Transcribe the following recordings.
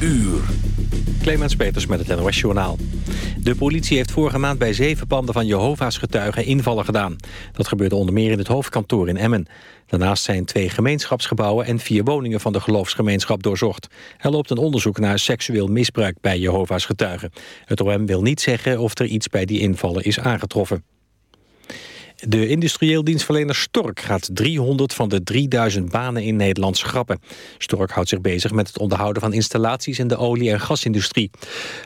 uur. Clemens Peters met het NOS Journaal. De politie heeft vorige maand bij zeven panden van Jehovah's getuigen invallen gedaan. Dat gebeurde onder meer in het hoofdkantoor in Emmen. Daarnaast zijn twee gemeenschapsgebouwen en vier woningen van de geloofsgemeenschap doorzocht. Er loopt een onderzoek naar seksueel misbruik bij Jehovah's getuigen. Het OM wil niet zeggen of er iets bij die invallen is aangetroffen. De industrieel dienstverlener Stork gaat 300 van de 3000 banen in Nederland schrappen. Stork houdt zich bezig met het onderhouden van installaties in de olie- en gasindustrie.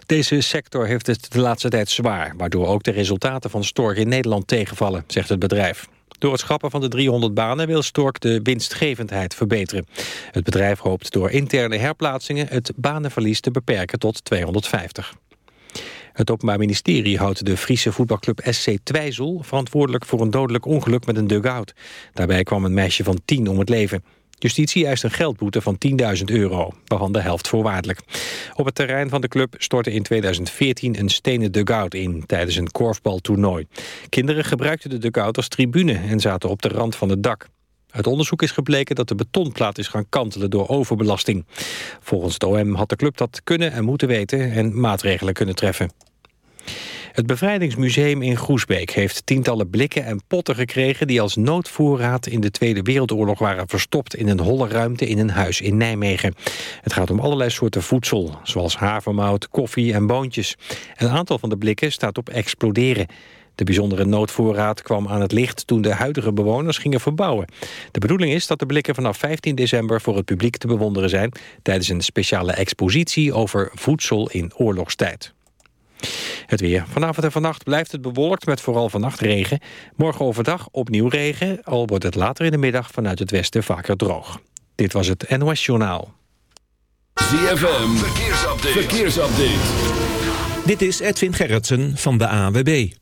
Deze sector heeft het de laatste tijd zwaar, waardoor ook de resultaten van Stork in Nederland tegenvallen, zegt het bedrijf. Door het schrappen van de 300 banen wil Stork de winstgevendheid verbeteren. Het bedrijf hoopt door interne herplaatsingen het banenverlies te beperken tot 250. Het Openbaar Ministerie houdt de Friese voetbalclub SC Twijzel... verantwoordelijk voor een dodelijk ongeluk met een dugout. Daarbij kwam een meisje van 10 om het leven. Justitie eist een geldboete van 10.000 euro, waarvan de helft voorwaardelijk. Op het terrein van de club stortte in 2014 een stenen dugout in... tijdens een korfbaltoernooi. Kinderen gebruikten de dugout als tribune en zaten op de rand van het dak. Uit onderzoek is gebleken dat de betonplaat is gaan kantelen door overbelasting. Volgens het OM had de club dat kunnen en moeten weten en maatregelen kunnen treffen. Het Bevrijdingsmuseum in Groesbeek heeft tientallen blikken en potten gekregen... die als noodvoorraad in de Tweede Wereldoorlog waren verstopt... in een holle ruimte in een huis in Nijmegen. Het gaat om allerlei soorten voedsel, zoals havermout, koffie en boontjes. Een aantal van de blikken staat op exploderen. De bijzondere noodvoorraad kwam aan het licht toen de huidige bewoners gingen verbouwen. De bedoeling is dat de blikken vanaf 15 december voor het publiek te bewonderen zijn... tijdens een speciale expositie over voedsel in oorlogstijd. Het weer. Vanavond en vannacht blijft het bewolkt met vooral vannacht regen. Morgen overdag opnieuw regen, al wordt het later in de middag vanuit het westen vaker droog. Dit was het NOS Journaal. ZFM, verkeersupdate. verkeersupdate. Dit is Edwin Gerritsen van de AWB.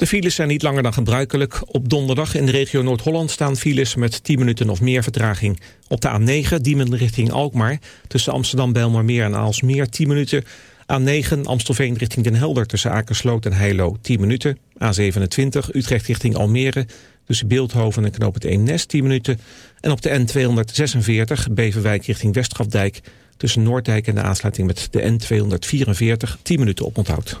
De files zijn niet langer dan gebruikelijk. Op donderdag in de regio Noord-Holland staan files met 10 minuten of meer vertraging. Op de A9 Diemen richting Alkmaar. Tussen Amsterdam, Belmarmeer en Aalsmeer 10 minuten. A9 Amstelveen richting Den Helder tussen Akersloot en Heilo 10 minuten. A27 Utrecht richting Almere tussen Beeldhoven en Knoop het Eemnes 10 minuten. En op de N246 Beverwijk richting Westgrafdijk tussen Noorddijk en de aansluiting met de N244 10 minuten oponthoud.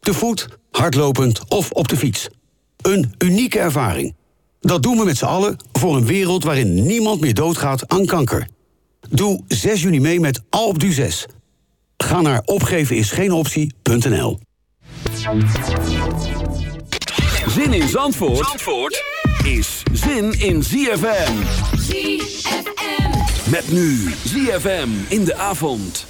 Te voet, hardlopend of op de fiets. Een unieke ervaring. Dat doen we met z'n allen voor een wereld waarin niemand meer doodgaat aan kanker. Doe 6 juni mee met Alpe d'Huez. Ga naar opgevenisgeenoptie.nl Zin in Zandvoort, Zandvoort is zin in ZFM. ZFM. Met nu ZFM in de avond.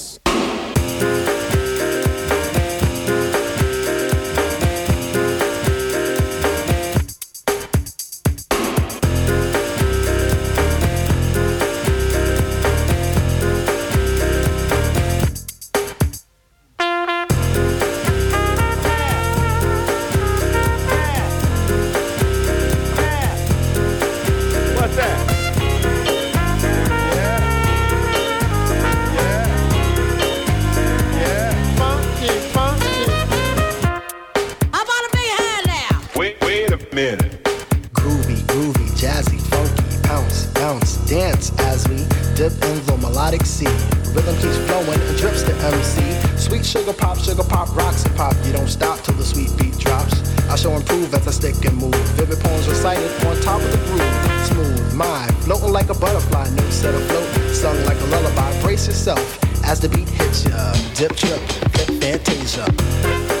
bounce, dance as we dip in the melodic sea. Rhythm keeps flowing and drips to MC. Sweet sugar pop, sugar pop, rocks and pop. You don't stop till the sweet beat drops. I shall improve as I stick and move. Vivid poems recited on top of the groove. Smooth, my, floating like a butterfly. New set of float, sung like a lullaby. Brace yourself as the beat hits ya. Dip, trip, flip, fantasia.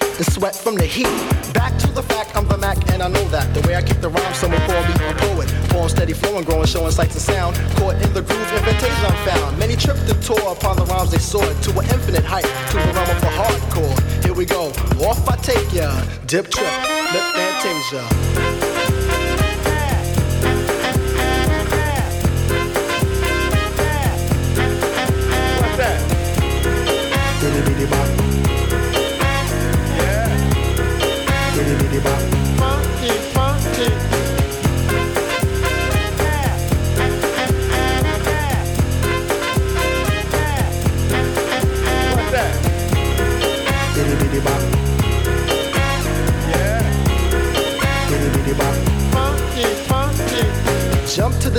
The sweat from the heat. Back to the fact I'm the Mac, and I know that. The way I kick the rhyme, someone call me a poet. Falling steady, flowing, growing, showing sights and sound. Caught in the groove, invitation I'm found. Many tripped and tore upon the rhymes they soared to an infinite height, to the realm of the hardcore. Here we go, off I take ya. Dip trip, lip fantasia. the body.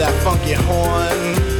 that funky horn.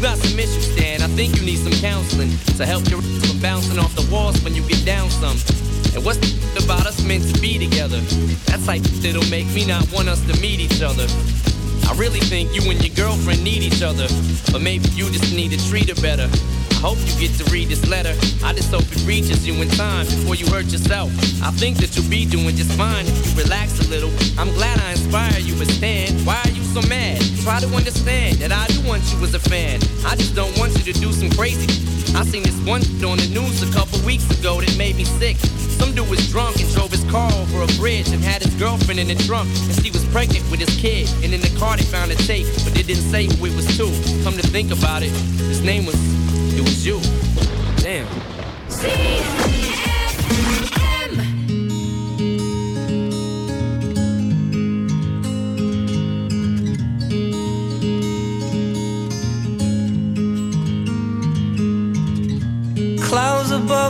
Got some issues, Stan. I think you need some counseling to help your from bouncing off the walls when you get down some. And what's the about us meant to be together? That's like that'll make me not want us to meet each other. I really think you and your girlfriend need each other, but maybe you just need to treat her better. I hope you get to read this letter. I just hope it reaches you in time before you hurt yourself. I think that you'll be doing just fine if you relax a little. I'm glad I inspire you, but Stan, why are you so mad? Try to understand that I do want you as a fan. I just don't want you to do some crazy. I seen this one on the news a couple weeks ago that made me sick. Some dude was drunk and drove his car over a bridge and had his girlfriend in the trunk. And she was pregnant with his kid. And in the car they found a tape, but they didn't say who it was to. Come to think about it, his name was, it was you. Damn. Clouds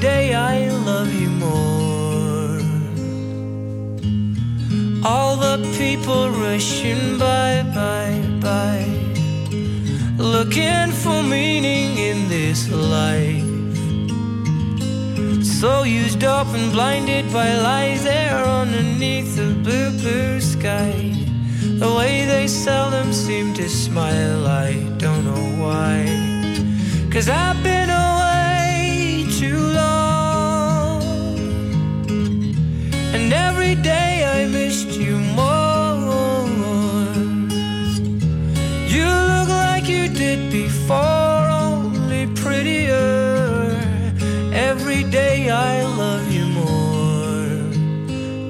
Day I love you more. All the people rushing by, by, by, looking for meaning in this life. So used up and blinded by lies there underneath the blue, blue sky. The way they seldom seem to smile, I don't know why. Cause I've been